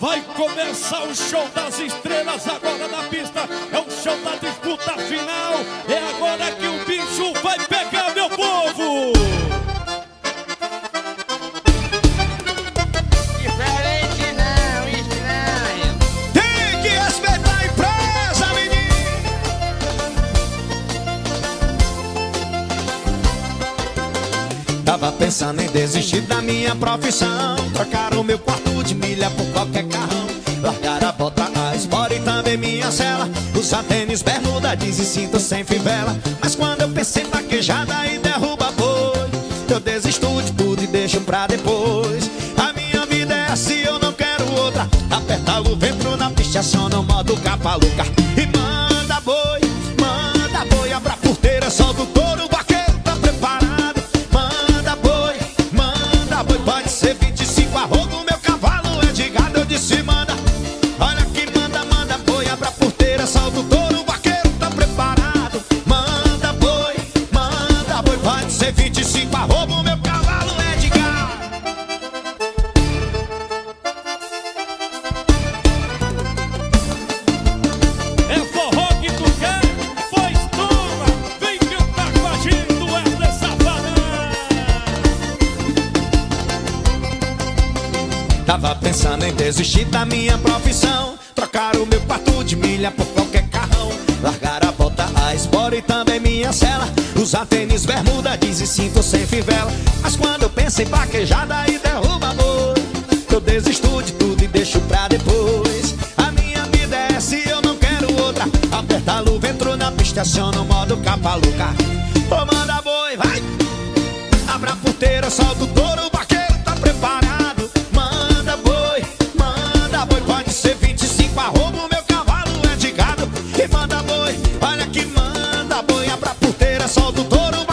Vai começar o show das estrelas agora na pista. É o show da disputa final. É agora que o bicho vai pegar, meu povo. Diferente não, estranho. Tem que respeitar a empresa, menino. Tava pensando em desistir da minha profissão. Trocar o meu quarto de milha minha cela. Usar tênis, bermuda, jeans e cinto sem fivela. Mas quando eu pensei vaquejada e derruba boi, eu desisto de tudo e deixo pra depois. A minha vida é assim, eu não quero outra. Aperta o vento na pista, aciona o modo capa Tava pensando em desistir da minha profissão. Trocar o meu quarto de milha por qualquer carrão. Largar a bota, a espora e também minha cela. Usar tênis, bermuda, jeans e cinto sem fivela. Mas quando eu penso em vaquejada e derruba amor Eu desisto de tudo e deixo pra depois. A minha vida é essa e eu não quero outra. Aperta a luva, entro na pista, aciona o modo capa louca Ô manda boi, vai! Abra a porteira, solta o barro meu cavalo é de gado. E manda boi, olha que manda boi. Pra porteira, solta o touro.